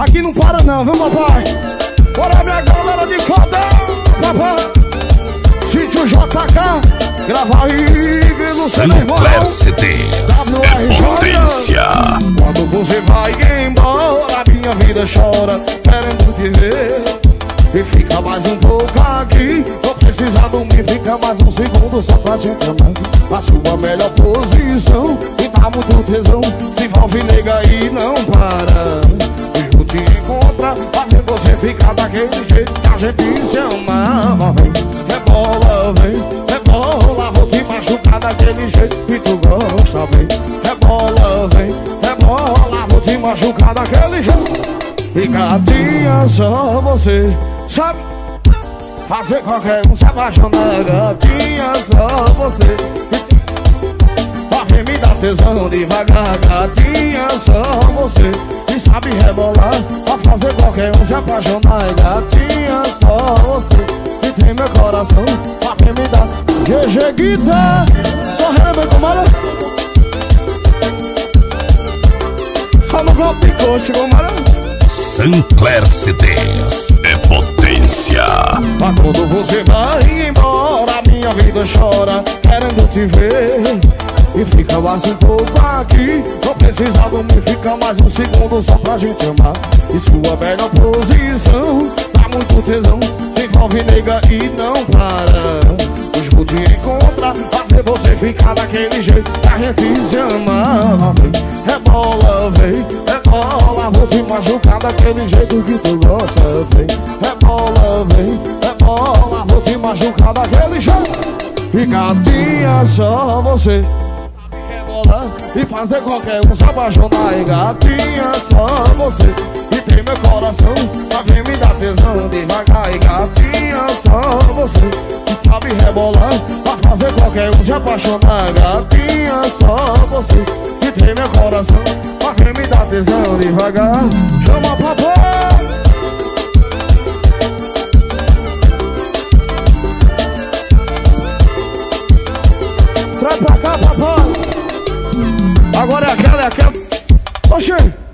Aqui não para não, viu papai? Bora minha galera de foda, papai. Sítio JK, grava aí, no Sancler CDs, é potência. Quando você vai embora, minha vida chora, querendo te ver. E fica mais um pouco aqui Vou precisar dormir, fica mais um segundo Só pra te amar. A sua melhor posição E dá muito tesão Se envolve nega Ficar daquele jeito Que a gente se amava Vem, rebola, vem, rebola Vou te machucar daquele jeito Que tu gosta, vem. Rebola, vem, rebola Vou te machucar daquele jeito. E gatinha só você sabe? Fazer qualquer um se apaixonar Gatinha só você tesão devagar. Gatinha só você E sabe rebolar. Pode fazer qualquer um se apaixonar. Gatinha só você E tem meu coração Pode me dar GG Guitar Só rebenta, mano Só no bloco de coach, mano Sancler CDs é potência. Mas quando você vai embora, minha vida chora, querendo te ver. E fica mais um pouco aqui. Não precisa dormir, fica mais um segundo só pra gente amar. E sua melhor posição Dá muito tesão. Envolve nega e não para. Hoje vou te encontrar Fazer você ficar daquele jeito Que a gente se ama. Vem, rebola, vem, rebola Vou te machucar daquele jeito que tu gosta Vem, rebola, vem, rebola Vou te machucar daquele jeito. E gatinha só você e fazer qualquer um se apaixonar E gatinha, só você E tem meu coração Pra vir me dar tesão devagar E gatinha, só você E sabe rebolar Pra fazer qualquer um se apaixonar Gatinha, só você E tem meu coração Pra vir me dar tesão devagar Chama papai Agora é aquela, é aquela. Oxê!